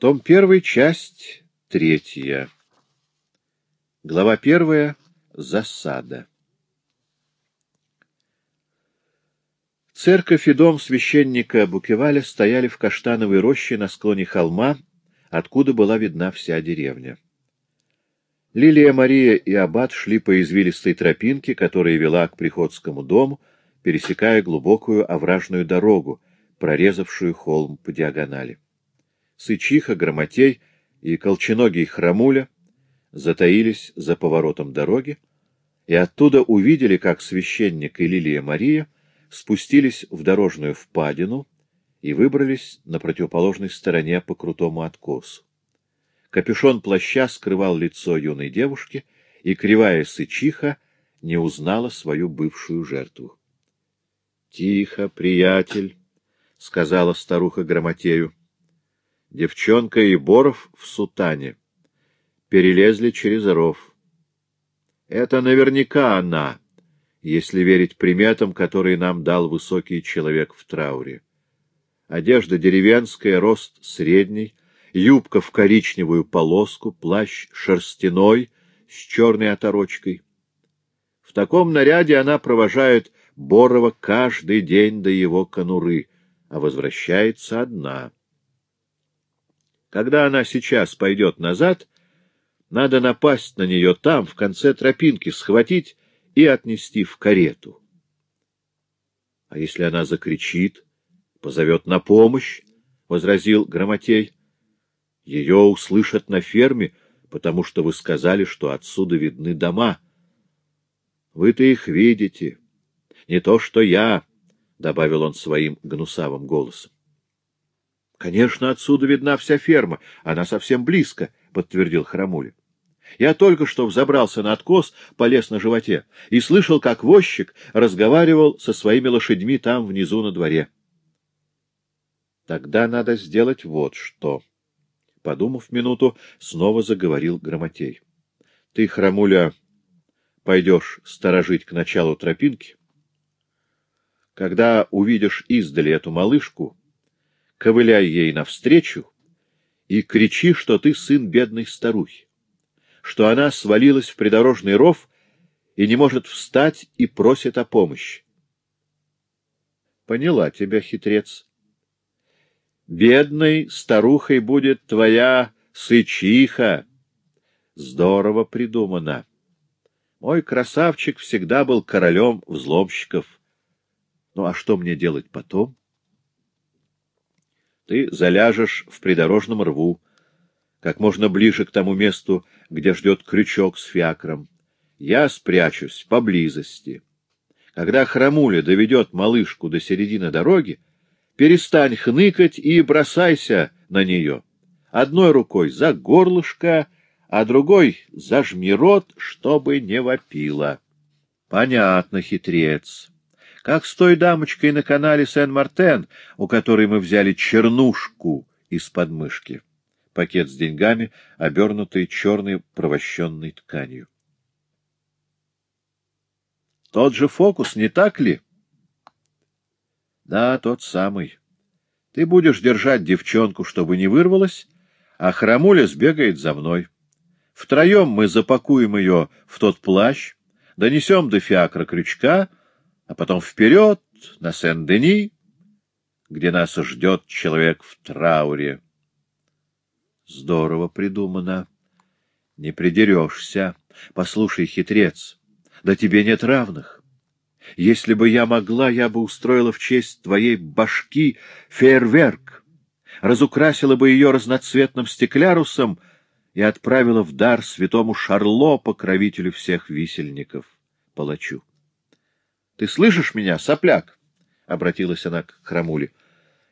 Том 1, часть 3. Глава 1. Засада. Церковь и дом священника Букеваля стояли в каштановой роще на склоне холма, откуда была видна вся деревня. Лилия Мария и Аббат шли по извилистой тропинке, которая вела к приходскому дому, пересекая глубокую овражную дорогу, прорезавшую холм по диагонали. Сычиха, Громотей и Колченогий Храмуля затаились за поворотом дороги, и оттуда увидели, как священник и Лилия Мария спустились в дорожную впадину и выбрались на противоположной стороне по крутому откосу. Капюшон плаща скрывал лицо юной девушки, и кривая сычиха не узнала свою бывшую жертву. — Тихо, приятель, — сказала старуха Грамотею. Девчонка и Боров в сутане перелезли через ров. Это наверняка она, если верить приметам, которые нам дал высокий человек в трауре. Одежда деревенская, рост средний, юбка в коричневую полоску, плащ шерстяной с черной оторочкой. В таком наряде она провожает Борова каждый день до его конуры, а возвращается одна. Когда она сейчас пойдет назад, надо напасть на нее там, в конце тропинки, схватить и отнести в карету. — А если она закричит, позовет на помощь? — возразил Грамотей. — Ее услышат на ферме, потому что вы сказали, что отсюда видны дома. — Вы-то их видите. Не то, что я, — добавил он своим гнусавым голосом. — Конечно, отсюда видна вся ферма, она совсем близко, — подтвердил Храмуля. Я только что взобрался на откос, полез на животе и слышал, как возчик разговаривал со своими лошадьми там внизу на дворе. Тогда надо сделать вот что. Подумав минуту, снова заговорил Грамотей. Ты, Храмуля, пойдешь сторожить к началу тропинки. Когда увидишь издали эту малышку, ковыляй ей навстречу и кричи, что ты сын бедной старухи что она свалилась в придорожный ров и не может встать и просит о помощи. Поняла тебя, хитрец. Бедной старухой будет твоя сычиха. Здорово придумано. Мой красавчик всегда был королем взломщиков. Ну а что мне делать потом? Ты заляжешь в придорожном рву, как можно ближе к тому месту, где ждет крючок с фиакром. Я спрячусь поблизости. Когда храмуля доведет малышку до середины дороги, перестань хныкать и бросайся на нее. Одной рукой за горлышко, а другой зажми рот, чтобы не вопила. Понятно, хитрец. Как с той дамочкой на канале Сен-Мартен, у которой мы взяли чернушку из подмышки пакет с деньгами, обернутый черной провощенной тканью. Тот же фокус, не так ли? Да, тот самый. Ты будешь держать девчонку, чтобы не вырвалась, а храмуля сбегает за мной. Втроем мы запакуем ее в тот плащ, донесем до фиакра крючка, а потом вперед на Сен-Дени, где нас ждет человек в трауре. Здорово придумано. Не придерешься. Послушай, хитрец, да тебе нет равных. Если бы я могла, я бы устроила в честь твоей башки фейерверк, разукрасила бы ее разноцветным стеклярусом и отправила в дар святому Шарло, покровителю всех висельников, палачу. — Ты слышишь меня, сопляк? — обратилась она к Храмуле.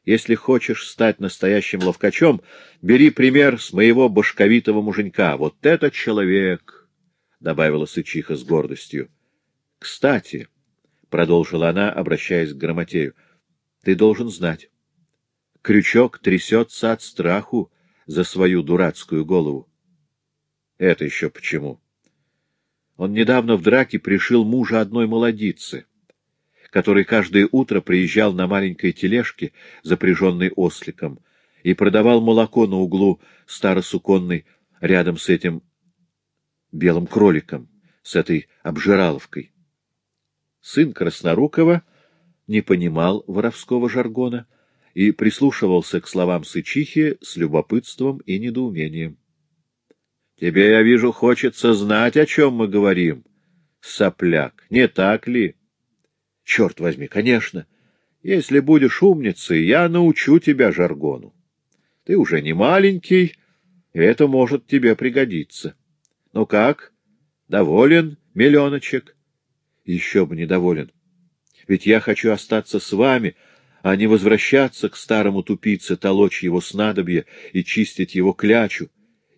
Если хочешь стать настоящим ловкачом, бери пример с моего башковитого муженька. Вот этот человек, — добавила Сычиха с гордостью. — Кстати, — продолжила она, обращаясь к Грамотею, — ты должен знать. Крючок трясется от страху за свою дурацкую голову. — Это еще почему? Он недавно в драке пришил мужа одной молодицы который каждое утро приезжал на маленькой тележке, запряженной осликом, и продавал молоко на углу старосуконной рядом с этим белым кроликом, с этой обжираловкой. Сын Краснорукова не понимал воровского жаргона и прислушивался к словам Сычихи с любопытством и недоумением. — Тебе, я вижу, хочется знать, о чем мы говорим, сопляк, не так ли? — Черт возьми, конечно. Если будешь умницей, я научу тебя жаргону. Ты уже не маленький, и это может тебе пригодиться. Ну как, доволен, миллионочек? Еще бы недоволен. Ведь я хочу остаться с вами, а не возвращаться к старому тупице, толочь его снадобье и чистить его клячу.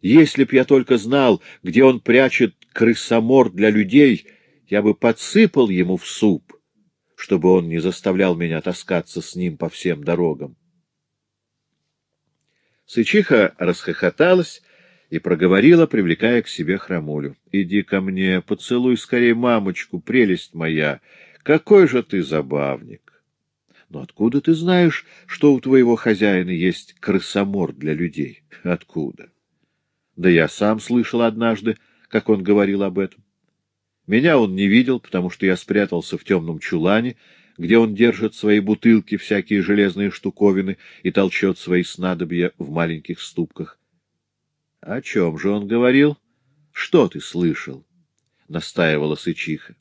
Если б я только знал, где он прячет крысомор для людей, я бы подсыпал ему в суп, чтобы он не заставлял меня таскаться с ним по всем дорогам. Сычиха расхохоталась и проговорила, привлекая к себе хромулю. — Иди ко мне, поцелуй скорее мамочку, прелесть моя. Какой же ты забавник! Но откуда ты знаешь, что у твоего хозяина есть крысомор для людей? Откуда? Да я сам слышал однажды, как он говорил об этом. Меня он не видел, потому что я спрятался в темном чулане, где он держит свои бутылки, всякие железные штуковины и толчет свои снадобья в маленьких ступках. — О чем же он говорил? Что ты слышал? — настаивала Сычиха.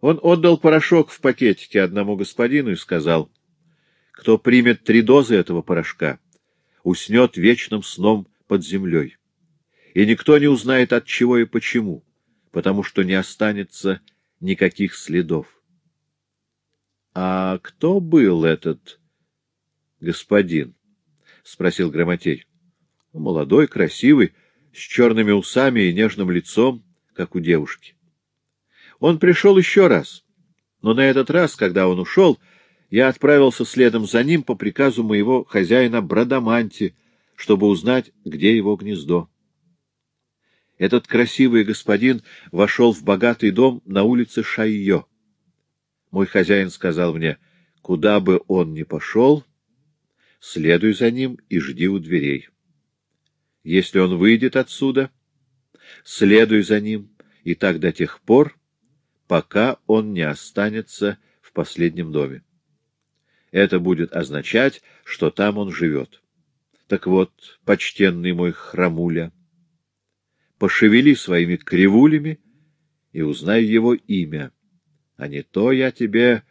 Он отдал порошок в пакетике одному господину и сказал, кто примет три дозы этого порошка, уснет вечным сном под землей. И никто не узнает от чего и почему, потому что не останется никаких следов. — А кто был этот господин? — спросил Грамотей. — Молодой, красивый, с черными усами и нежным лицом, как у девушки. Он пришел еще раз, но на этот раз, когда он ушел, я отправился следом за ним по приказу моего хозяина Брадаманти, чтобы узнать, где его гнездо. Этот красивый господин вошел в богатый дом на улице Шайо. Мой хозяин сказал мне, куда бы он ни пошел, следуй за ним и жди у дверей. Если он выйдет отсюда, следуй за ним, и так до тех пор, пока он не останется в последнем доме. Это будет означать, что там он живет. Так вот, почтенный мой храмуля, пошевели своими кривулями и узнай его имя, а не то я тебе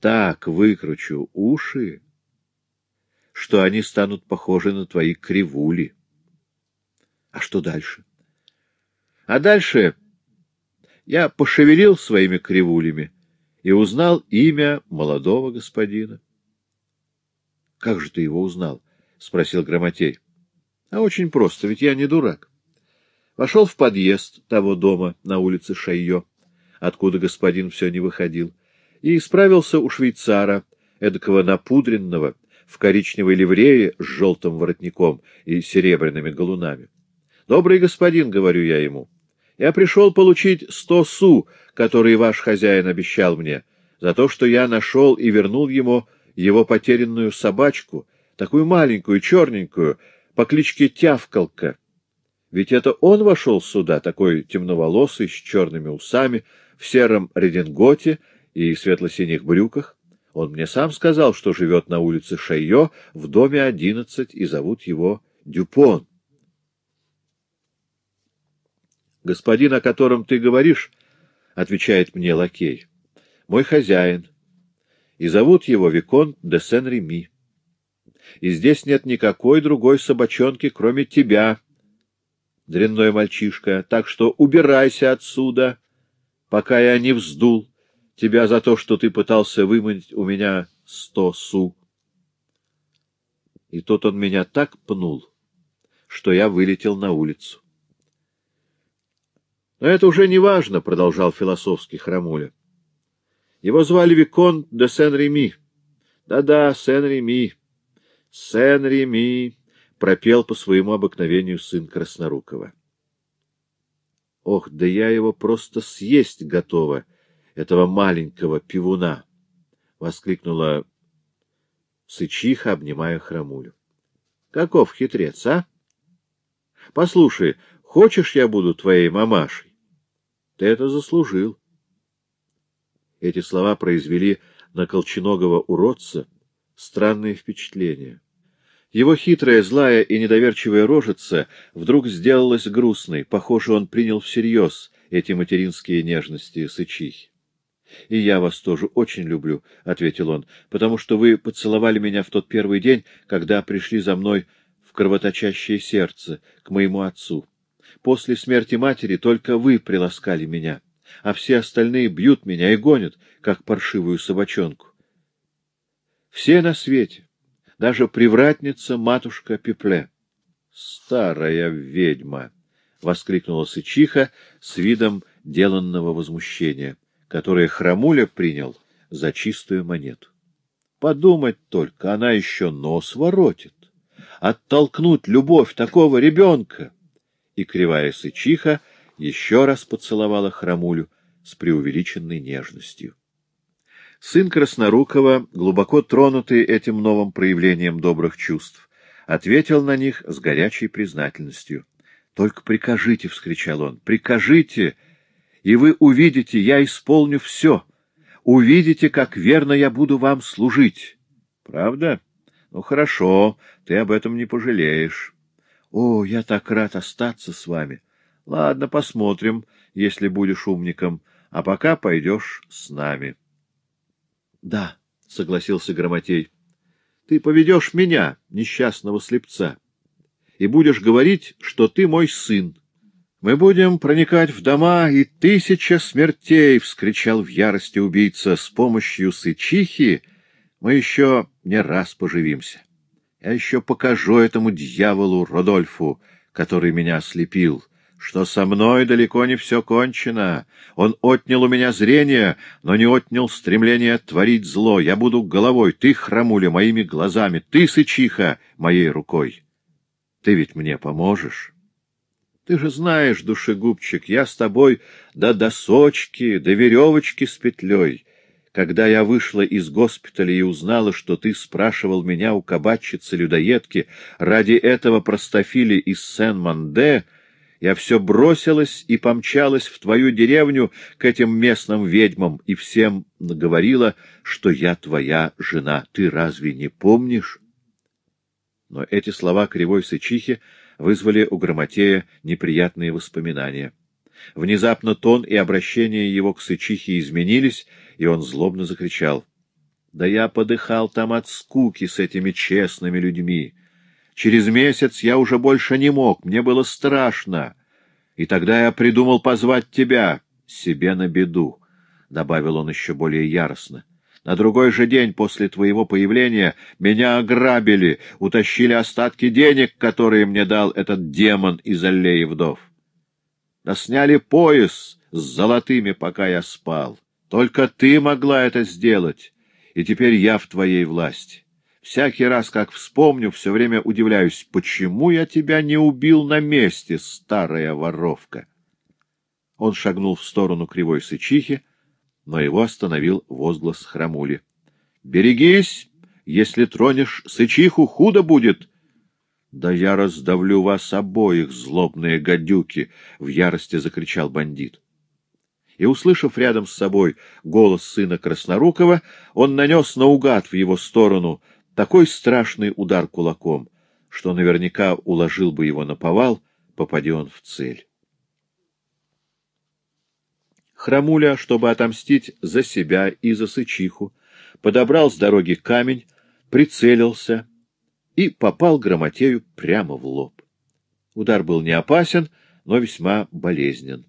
так выкручу уши, что они станут похожи на твои кривули. А что дальше? А дальше я пошевелил своими кривулями и узнал имя молодого господина. — Как же ты его узнал? — спросил Грамотей. — А очень просто, ведь я не дурак. Вошел в подъезд того дома на улице Шайо, откуда господин все не выходил, и справился у швейцара, эдакого напудренного, в коричневой ливрее с желтым воротником и серебряными галунами. — Добрый господин, — говорю я ему, — я пришел получить сто су, которые ваш хозяин обещал мне, за то, что я нашел и вернул ему его потерянную собачку, такую маленькую, черненькую, по кличке Тявкалка. Ведь это он вошел сюда, такой темноволосый, с черными усами, в сером рединготе и светло-синих брюках. Он мне сам сказал, что живет на улице Шайо в доме одиннадцать, и зовут его Дюпон. — Господин, о котором ты говоришь, — отвечает мне лакей, — мой хозяин, и зовут его Виконт де Сен-Реми. И здесь нет никакой другой собачонки, кроме тебя, дрянной мальчишка, так что убирайся отсюда, пока я не вздул тебя за то, что ты пытался выманить у меня сто су. И тут он меня так пнул, что я вылетел на улицу. Но это уже не важно, — продолжал философский Храмуля. Его звали Виконт де Сен-Реми. Да-да, Сен-Реми. Сен-Реми, — пропел по своему обыкновению сын Краснорукова. Ох, да я его просто съесть готова, этого маленького пивуна! — воскликнула Сычиха, обнимая храмулю. — Каков хитрец, а? Послушай, хочешь, я буду твоей мамашей? Ты это заслужил. Эти слова произвели на колченогого уродца странное впечатление. Его хитрая, злая и недоверчивая рожица вдруг сделалась грустной. Похоже, он принял всерьез эти материнские нежности сычихи. — И я вас тоже очень люблю, — ответил он, — потому что вы поцеловали меня в тот первый день, когда пришли за мной в кровоточащее сердце, к моему отцу. После смерти матери только вы приласкали меня, а все остальные бьют меня и гонят, как паршивую собачонку. Все на свете, даже привратница матушка Пепле. — Старая ведьма! — воскликнула Сычиха с видом деланного возмущения, которое Храмуля принял за чистую монету. Подумать только, она еще нос воротит. Оттолкнуть любовь такого ребенка! И кривая Сычиха еще раз поцеловала Храмулю с преувеличенной нежностью. Сын Краснорукова, глубоко тронутый этим новым проявлением добрых чувств, ответил на них с горячей признательностью. — Только прикажите, — вскричал он, — прикажите, и вы увидите, я исполню все. Увидите, как верно я буду вам служить. — Правда? Ну, хорошо, ты об этом не пожалеешь. — О, я так рад остаться с вами. Ладно, посмотрим, если будешь умником, а пока пойдешь с нами. —— Да, — согласился Громотей, — ты поведешь меня, несчастного слепца, и будешь говорить, что ты мой сын. Мы будем проникать в дома, и тысяча смертей, — вскричал в ярости убийца, — с помощью сычихи мы еще не раз поживимся. Я еще покажу этому дьяволу Родольфу, который меня ослепил, — что со мной далеко не все кончено. Он отнял у меня зрение, но не отнял стремление творить зло. Я буду головой, ты, храмуля, моими глазами, ты, сычиха, моей рукой. Ты ведь мне поможешь? Ты же знаешь, душегубчик, я с тобой до досочки, до веревочки с петлей. Когда я вышла из госпиталя и узнала, что ты спрашивал меня у кабачицы-людоедки ради этого простофили из Сен-Манде, я все бросилась и помчалась в твою деревню к этим местным ведьмам и всем наговорила, что я твоя жена. Ты разве не помнишь? Но эти слова кривой сычихи вызвали у Грамотея неприятные воспоминания. Внезапно тон и обращение его к сычихе изменились, и он злобно закричал. — Да я подыхал там от скуки с этими честными людьми. Через месяц я уже больше не мог, мне было страшно. И тогда я придумал позвать тебя себе на беду, — добавил он еще более яростно. На другой же день после твоего появления меня ограбили, утащили остатки денег, которые мне дал этот демон из аллеи вдов. Да сняли пояс с золотыми, пока я спал. Только ты могла это сделать, и теперь я в твоей власти. Всякий раз, как вспомню, все время удивляюсь, почему я тебя не убил на месте, старая воровка. Он шагнул в сторону кривой сычихи, но его остановил возглас храмули. — Берегись, если тронешь сычиху, худо будет! — Да я раздавлю вас обоих, злобные гадюки! — в ярости закричал бандит. И, услышав рядом с собой голос сына Краснорукова, он нанес наугад в его сторону — такой страшный удар кулаком, что наверняка уложил бы его на повал, попади он в цель. Храмуля, чтобы отомстить за себя и за сычиху, подобрал с дороги камень, прицелился и попал Грамотею прямо в лоб. Удар был не опасен, но весьма болезнен.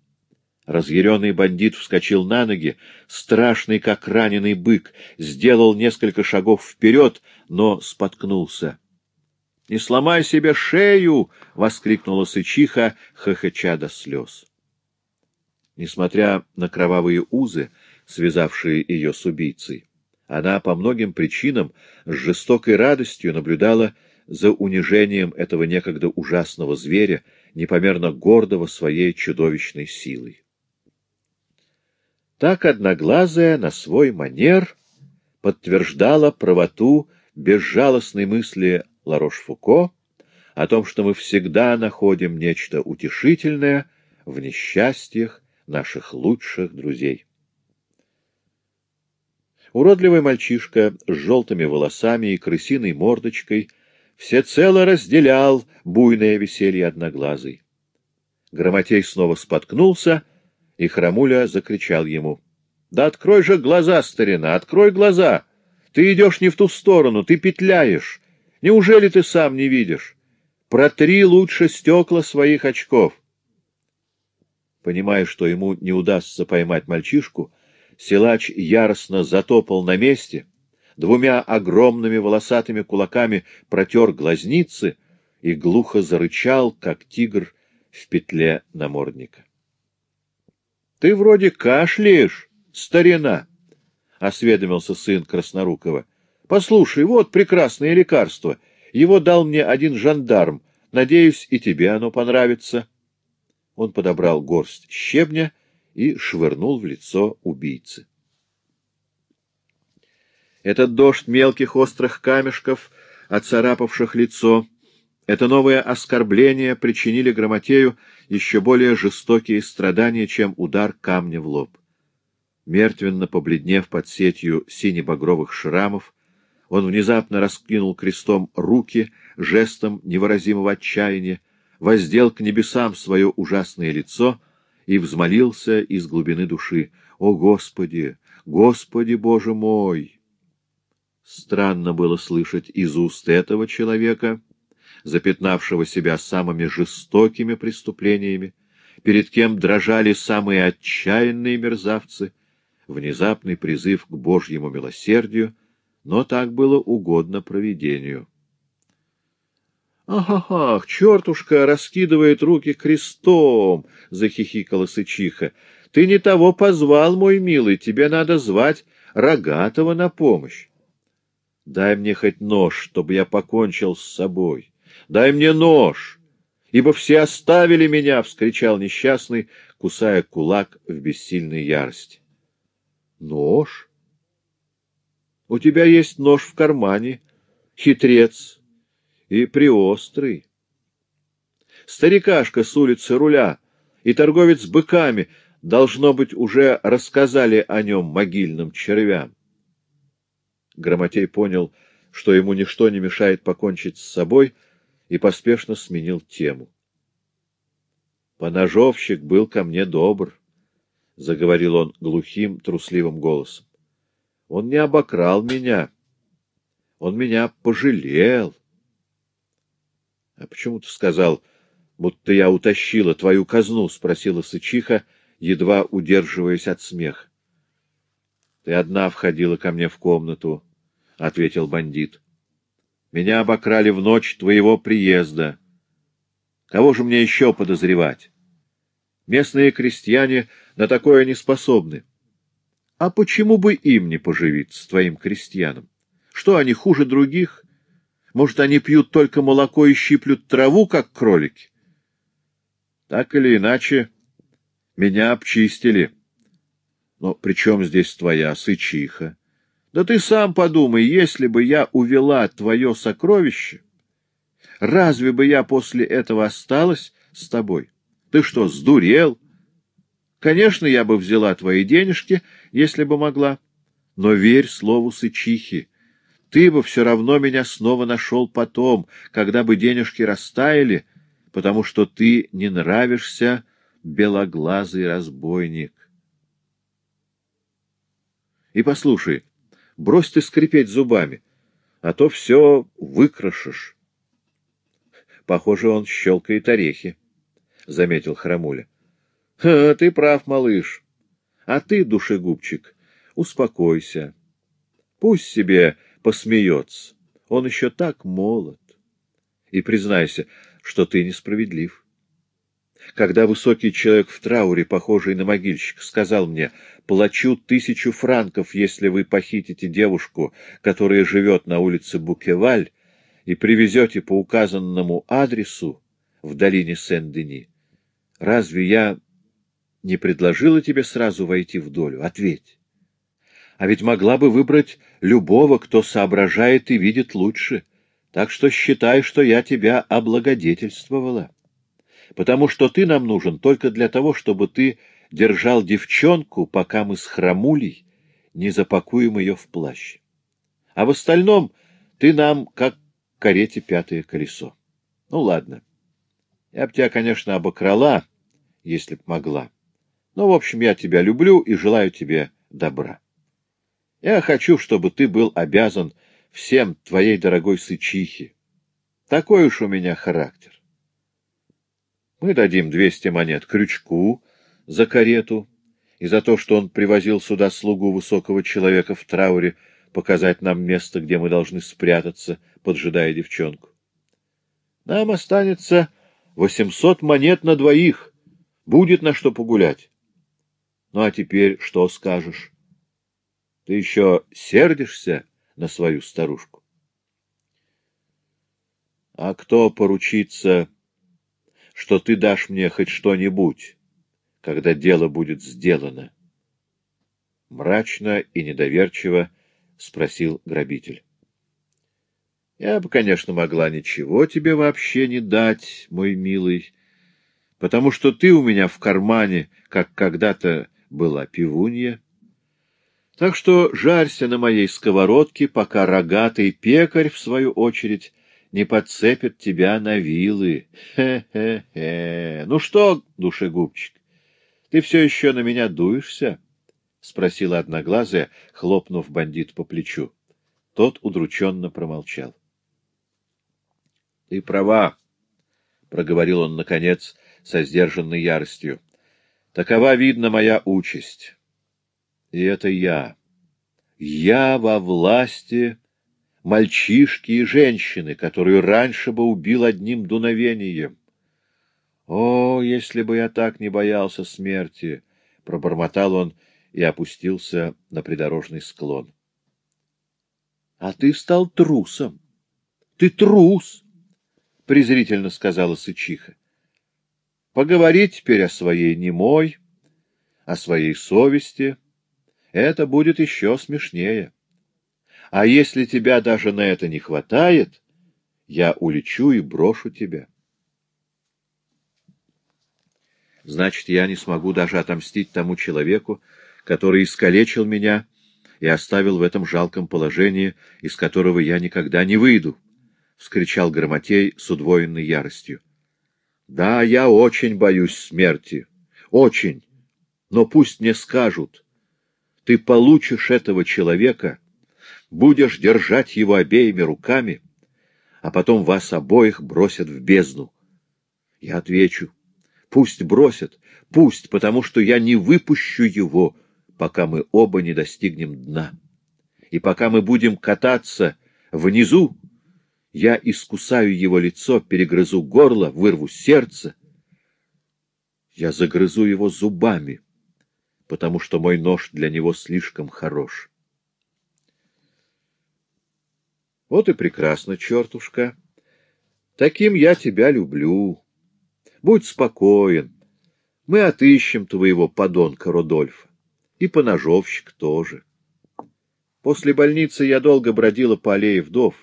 Разъяренный бандит вскочил на ноги, страшный, как раненый бык, сделал несколько шагов вперед, но споткнулся. — Не сломай себе шею! — воскликнула Сычиха, хохоча до слез. Несмотря на кровавые узы, связавшие ее с убийцей, она по многим причинам с жестокой радостью наблюдала за унижением этого некогда ужасного зверя, непомерно гордого своей чудовищной силой. Так Одноглазая на свой манер подтверждала правоту безжалостной мысли Ларош-Фуко о том, что мы всегда находим нечто утешительное в несчастьях наших лучших друзей. Уродливый мальчишка с желтыми волосами и крысиной мордочкой всецело разделял буйное веселье одноглазый. Громотей снова споткнулся, и Храмуля закричал ему. — Да открой же глаза, старина, открой глаза! Ты идешь не в ту сторону, ты петляешь. Неужели ты сам не видишь? Протри лучше стекла своих очков. Понимая, что ему не удастся поймать мальчишку, силач яростно затопал на месте, двумя огромными волосатыми кулаками протер глазницы и глухо зарычал, как тигр в петле намордника. — Ты вроде кашляешь, старина, — осведомился сын Краснорукова. — Послушай, вот прекрасное лекарство. Его дал мне один жандарм. Надеюсь, и тебе оно понравится. Он подобрал горсть щебня и швырнул в лицо убийцы. Этот дождь мелких острых камешков, оцарапавших лицо, это новое оскорбление причинили Грамотею еще более жестокие страдания, чем удар камня в лоб. Мертвенно побледнев под сетью сине-багровых шрамов, он внезапно раскинул крестом руки жестом невыразимого отчаяния, воздел к небесам свое ужасное лицо и взмолился из глубины души. «О, Господи! Господи, Боже мой!» Странно было слышать из уст этого человека — запятнавшего себя самыми жестокими преступлениями, перед кем дрожали самые отчаянные мерзавцы, внезапный призыв к Божьему милосердию, но так было угодно провидению. «Ах, ах, ах, чертушка раскидывает руки крестом!» — захихикала Сычиха. «Ты не того позвал, мой милый, тебе надо звать Рогатого на помощь. Дай мне хоть нож, чтобы я покончил с собой. Дай мне нож, ибо все оставили меня! — вскричал несчастный, кусая кулак в бессильной ярости. — Нож? У тебя есть нож в кармане, хитрец и приострый. Старикашка с улицы руля и торговец быками, должно быть, уже рассказали о нем могильным червям. Грамотей понял, что ему ничто не мешает покончить с собой, и поспешно сменил тему. «Поножовщик был ко мне добр», — заговорил он глухим, трусливым голосом. «Он не обокрал меня, он меня пожалел». «А почему ты сказал, будто я утащила твою казну?» — спросила Сычиха, едва удерживаясь от смеха. «Ты одна входила ко мне в комнату», — ответил бандит. Меня обокрали в ночь твоего приезда. Кого же мне еще подозревать? Местные крестьяне на такое не способны. А почему бы им не поживиться, твоим крестьянам? Что, они хуже других? Может, они пьют только молоко и щиплют траву, как кролики? Так или иначе, меня обчистили. Но при чем здесь твоя сычиха? Да ты сам подумай, если бы я увела твое сокровище, разве бы я после этого осталась с тобой? Ты что, сдурел? Конечно, я бы взяла твои денежки, если бы могла. Но верь слову сычихи. Ты бы все равно меня снова нашел потом, когда бы денежки растаяли, потому что ты не нравишься, белоглазый разбойник. И послушай, Брось ты скрипеть зубами, а то все выкрошишь. Похоже, он щелкает орехи, — заметил Храмуля. — Ты прав, малыш. А ты, душегубчик, успокойся. Пусть себе посмеется. Он еще так молод. И признайся, что ты несправедлив. Когда высокий человек в трауре, похожий на могильщик, сказал мне, «Плачу тысячу франков, если вы похитите девушку, которая живет на улице Букеваль, и привезете по указанному адресу в долине Сен-Дени, разве я не предложила тебе сразу войти в долю? Ответь». А ведь могла бы выбрать любого, кто соображает и видит лучше. Так что считай, что я тебя облагодетельствовала. Потому что ты нам нужен только для того, чтобы ты держал девчонку, пока мы с храмулей не запакуем ее в плащ. А в остальном ты нам как карете пятое колесо. Ну, ладно. Я б тебя, конечно, обокрала, если б могла. Но, в общем, я тебя люблю и желаю тебе добра. Я хочу, чтобы ты был обязан всем твоей дорогой сычихе. Такой уж у меня характер. Мы дадим двести монет крючку за карету и за то, что он привозил сюда слугу высокого человека в трауре, показать нам место, где мы должны спрятаться, поджидая девчонку. Нам останется восемьсот монет на двоих. Будет на что погулять. Ну, а теперь что скажешь? Ты еще сердишься на свою старушку? А кто поручится, что ты дашь мне хоть что-нибудь, когда дело будет сделано? Мрачно и недоверчиво спросил грабитель. Я бы, конечно, могла ничего тебе вообще не дать, мой милый, потому что ты у меня в кармане, как когда-то была пивунья. Так что жарься на моей сковородке, пока рогатый пекарь, в свою очередь, не подцепит тебя на вилы. Хе-хе-хе. Ну что, душегубчик, ты все еще на меня дуешься? — спросила одноглазая, хлопнув бандит по плечу. Тот удрученно промолчал. — Ты права, — проговорил он, наконец, со сдержанной яростью. — Такова, видно, моя участь. И это я. Я во власти мальчишки и женщины, которую раньше бы убил одним дуновением. О, если бы я так не боялся смерти! — пробормотал он и опустился на придорожный склон. — А ты стал трусом. Ты трус! — презрительно сказала Сычиха. — Поговори теперь о своей немой, о своей совести. Это будет еще смешнее. А если тебя даже на это не хватает, я улечу и брошу тебя. Значит, я не смогу даже отомстить тому человеку, который искалечил меня и оставил в этом жалком положении, из которого я никогда не выйду. — вскричал Громотей с удвоенной яростью. — Да, я очень боюсь смерти. Очень. Но пусть мне скажут. Ты получишь этого человека, будешь держать его обеими руками, а потом вас обоих бросят в бездну. Я отвечу. Пусть бросят, пусть, потому что я не выпущу его, пока мы оба не достигнем дна. И пока мы будем кататься внизу, я искусаю его лицо, перегрызу горло, вырву сердце. Я загрызу его зубами, потому что мой нож для него слишком хорош. Вот и прекрасно, чертушка. Таким я тебя люблю. Будь спокоен. Мы отыщем твоего подонка Родольфа. И поножовщик тоже. После больницы я долго бродила по аллее вдов.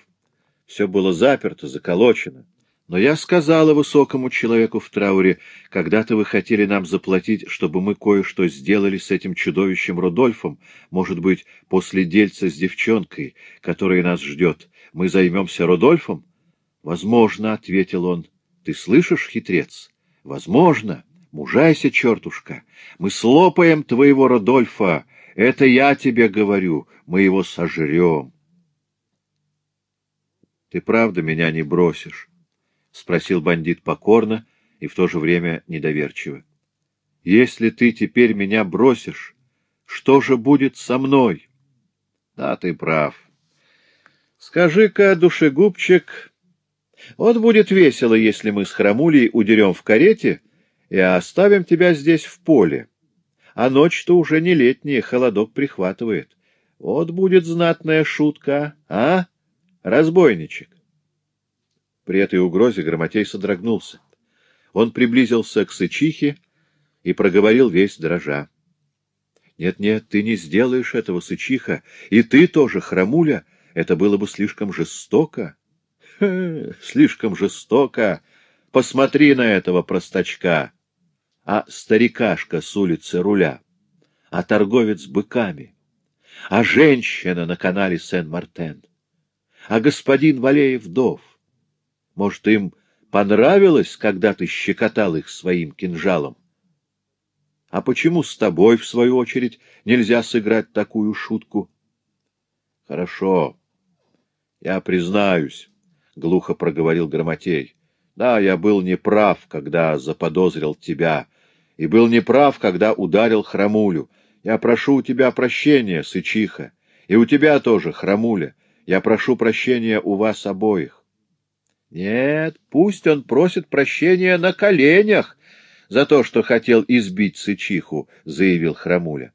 Все было заперто, заколочено. Но я сказала высокому человеку в трауре, когда-то вы хотели нам заплатить, чтобы мы кое-что сделали с этим чудовищем Рудольфом, может быть, после дельца с девчонкой, которая нас ждет. Мы займемся Рудольфом? — Возможно, — ответил он. — Ты слышишь, хитрец? — Возможно. Мужайся, чертушка. Мы слопаем твоего Рудольфа. Это я тебе говорю. Мы его сожрем. Ты правда меня не бросишь? — спросил бандит покорно и в то же время недоверчиво. — Если ты теперь меня бросишь, что же будет со мной? — Да, ты прав. Скажи-ка, душегубчик, вот будет весело, если мы с Храмулей удерем в карете и оставим тебя здесь в поле. А ночь-то уже не летняя, холодок прихватывает. Вот будет знатная шутка, а? Разбойничек. При этой угрозе Громотей содрогнулся. Он приблизился к Сычихе и проговорил весь дрожа. — Нет-нет, ты не сделаешь этого, сычиха, и ты тоже, храмуля, это было бы слишком жестоко. Слишком жестоко. Посмотри на этого простачка. А старикашка с улицы руля, а торговец быками, а женщина на канале Сен-Мартен, а господин Валеев вдов. Может, им понравилось, когда ты щекотал их своим кинжалом? А почему с тобой, в свою очередь, нельзя сыграть такую шутку? — Хорошо. Я признаюсь, — глухо проговорил Громотей. — Да, я был неправ, когда заподозрил тебя, и был неправ, когда ударил Храмулю. Я прошу у тебя прощения, Сычиха, и у тебя тоже, Храмуля. Я прошу прощения у вас обоих. — Нет, пусть он просит прощения на коленях, за то, что хотел избить Сычиху, — заявил Храмуля.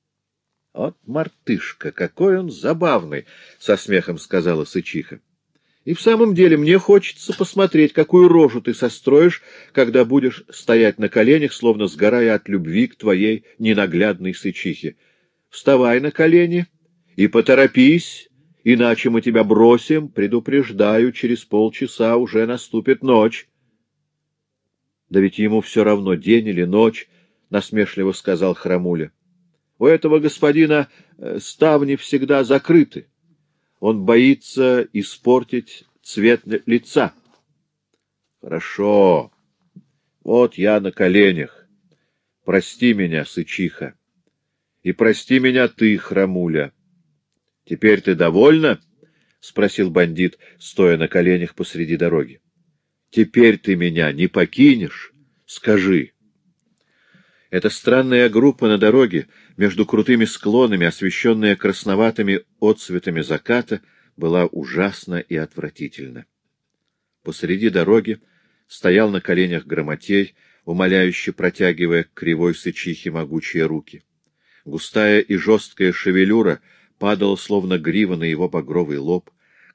— Вот мартышка, какой он забавный! — со смехом сказала Сычиха. — И в самом деле мне хочется посмотреть, какую рожу ты состроишь, когда будешь стоять на коленях, словно сгорая от любви к твоей ненаглядной Сычихе. Вставай на колени и поторопись, иначе мы тебя бросим, предупреждаю, через полчаса уже наступит ночь. Да ведь ему все равно, день или ночь, — насмешливо сказал Храмуля. У этого господина э, ставни всегда закрыты. Он боится испортить цвет лица. Хорошо. Вот я на коленях. Прости меня, сычиха. И прости меня ты, храмуля. Теперь ты довольна? — спросил бандит, стоя на коленях посреди дороги. Теперь ты меня не покинешь? Скажи. Эта странная группа на дороге, между крутыми склонами, освещенная красноватыми отцветами заката, была ужасна и отвратительна. Посреди дороги стоял на коленях громотей, умоляюще протягивая к кривой сычихе могучие руки. Густая и жесткая шевелюра падала, словно грива на его багровый лоб,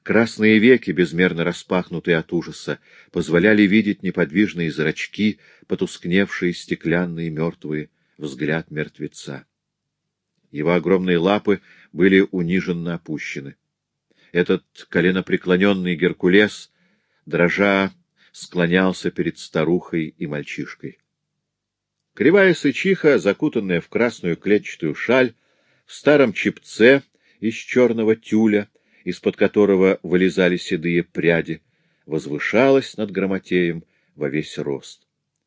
Красные веки, безмерно распахнутые от ужаса, позволяли видеть неподвижные зрачки, потускневшие стеклянные мертвые, взгляд мертвеца. Его огромные лапы были униженно опущены. Этот коленопреклоненный Геркулес, дрожа, склонялся перед старухой и мальчишкой. Кривая сычиха, закутанная в красную клетчатую шаль, в старом чепце из черного тюля, из-под которого вылезали седые пряди, возвышалась над Грамотеем во весь рост.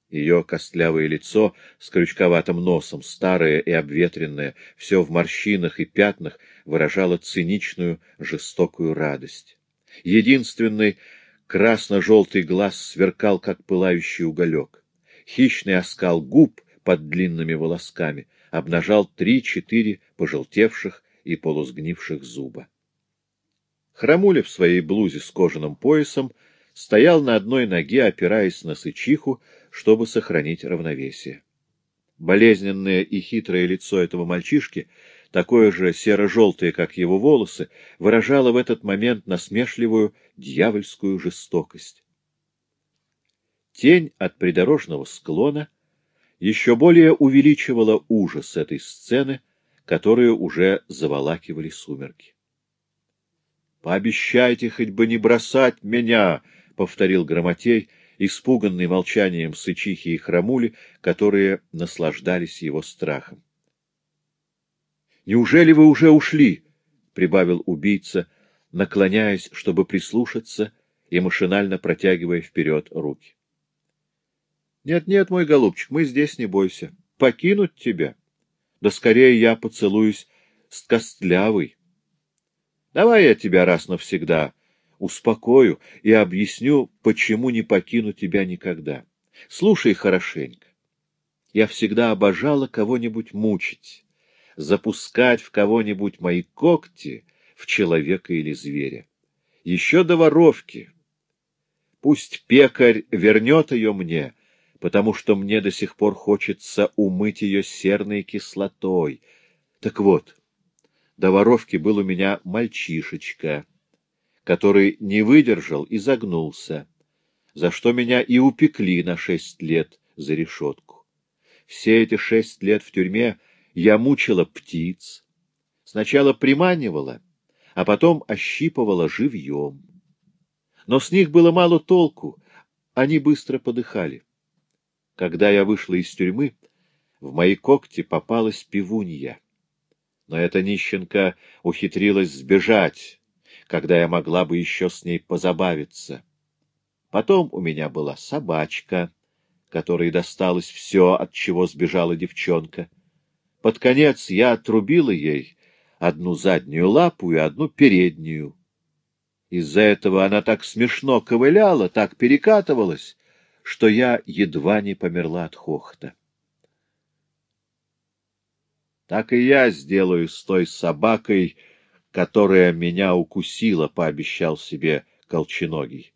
Ее костлявое лицо с крючковатым носом, старое и обветренное, все в морщинах и пятнах, выражало циничную, жестокую радость. Единственный красно-желтый глаз сверкал, как пылающий уголек. Хищный оскал губ под длинными волосками обнажал три-четыре пожелтевших и полусгнивших зуба. Храмуля в своей блузе с кожаным поясом стоял на одной ноге, опираясь на сычиху, чтобы сохранить равновесие. Болезненное и хитрое лицо этого мальчишки, такое же серо-желтое, как его волосы, выражало в этот момент насмешливую дьявольскую жестокость. Тень от придорожного склона еще более увеличивала ужас этой сцены, которую уже заволакивали сумерки. — Пообещайте хоть бы не бросать меня, — повторил Громотей, испуганный молчанием сычихи и храмули, которые наслаждались его страхом. — Неужели вы уже ушли? — прибавил убийца, наклоняясь, чтобы прислушаться и машинально протягивая вперед руки. «Нет, — Нет-нет, мой голубчик, мы здесь, не бойся. Покинуть тебя? Да скорее я поцелуюсь с костлявой. Давай я тебя раз навсегда успокою и объясню, почему не покину тебя никогда. Слушай хорошенько. Я всегда обожала кого-нибудь мучить, запускать в кого-нибудь мои когти, в человека или зверя. Еще до воровки. Пусть пекарь вернет ее мне, потому что мне до сих пор хочется умыть ее серной кислотой. Так вот, до воровки был у меня мальчишечка, который не выдержал и загнулся, за что меня и упекли на шесть лет за решетку. Все эти шесть лет в тюрьме я мучила птиц, сначала приманивала, а потом ощипывала живьем. Но с них было мало толку, они быстро подыхали. Когда я вышла из тюрьмы, в мои когти попалась пивунья. Но эта нищенка ухитрилась сбежать, когда я могла бы еще с ней позабавиться. Потом у меня была собачка, которой досталось все, от чего сбежала девчонка. Под конец я отрубила ей одну заднюю лапу и одну переднюю. Из-за этого она так смешно ковыляла, так перекатывалась, что я едва не померла от хохота. Так и я сделаю с той собакой, которая меня укусила, — пообещал себе Колченогий.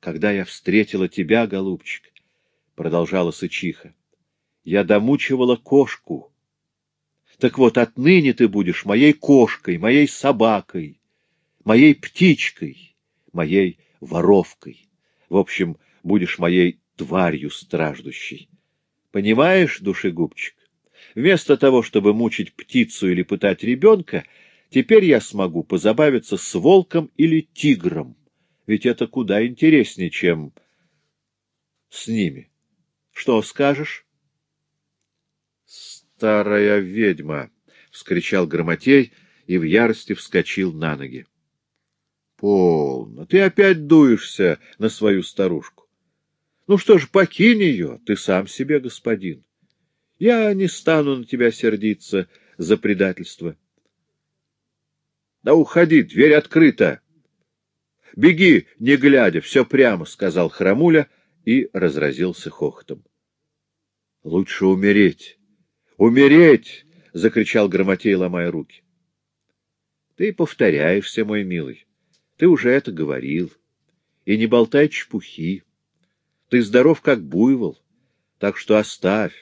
Когда я встретила тебя, голубчик, — продолжала Сычиха, — я домучивала кошку. Так вот, отныне ты будешь моей кошкой, моей собакой, моей птичкой, моей воровкой. В общем, будешь моей тварью страждущей. Понимаешь, душегубчик? Вместо того, чтобы мучить птицу или пытать ребенка, теперь я смогу позабавиться с волком или тигром, ведь это куда интереснее, чем с ними. Что скажешь? Старая ведьма! — вскричал Громотей и в ярости вскочил на ноги. — Полно! Ты опять дуешься на свою старушку. Ну что ж, покинь ее, ты сам себе господин. Я не стану на тебя сердиться за предательство. — Да уходи, дверь открыта. — Беги, не глядя, все прямо, — сказал Храмуля и разразился хохотом. — Лучше умереть. Умереть! — закричал Громотей, ломая руки. — Ты повторяешься, мой милый. Ты уже это говорил. И не болтай чепухи. Ты здоров, как буйвол, так что оставь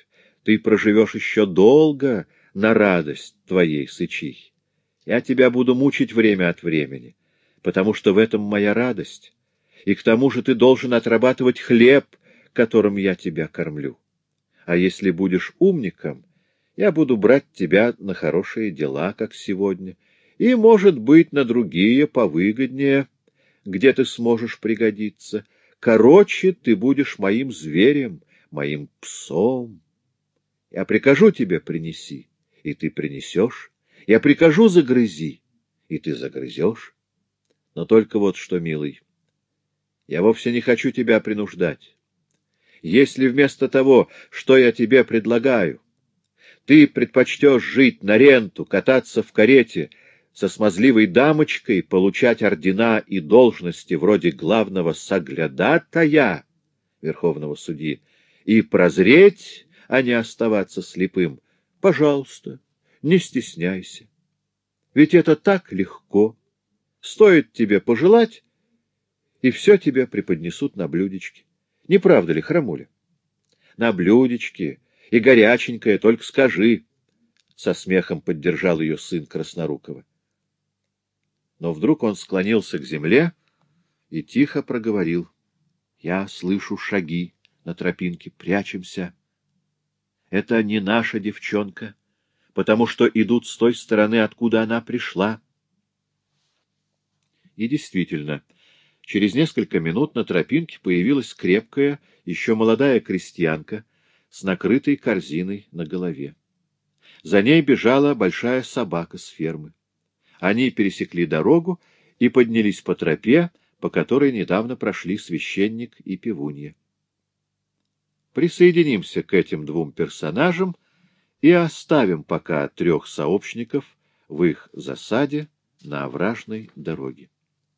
ты проживешь еще долго на радость твоей сычи. Я тебя буду мучить время от времени, потому что в этом моя радость, и к тому же ты должен отрабатывать хлеб, которым я тебя кормлю. А если будешь умником, я буду брать тебя на хорошие дела, как сегодня, и, может быть, на другие повыгоднее, где ты сможешь пригодиться. Короче, ты будешь моим зверем, моим псом. Я прикажу тебе принеси, и ты принесешь. Я прикажу загрызи, и ты загрызешь. Но только вот что, милый, я вовсе не хочу тебя принуждать. Если вместо того, что я тебе предлагаю, ты предпочтешь жить на ренту, кататься в карете со смазливой дамочкой, получать ордена и должности вроде главного соглядатая верховного судьи и прозреть а не оставаться слепым. Пожалуйста, не стесняйся. Ведь это так легко. Стоит тебе пожелать, и все тебе преподнесут на блюдечке. Не правда ли, храмуля? На блюдечке и горяченькое, только скажи. Со смехом поддержал ее сын Краснорукова. Но вдруг он склонился к земле и тихо проговорил. Я слышу шаги на тропинке, прячемся. Это не наша девчонка, потому что идут с той стороны, откуда она пришла. И действительно, через несколько минут на тропинке появилась крепкая, еще молодая крестьянка с накрытой корзиной на голове. За ней бежала большая собака с фермы. Они пересекли дорогу и поднялись по тропе, по которой недавно прошли священник и пивунья присоединимся к этим двум персонажам и оставим пока трех сообщников в их засаде на овражной дороге.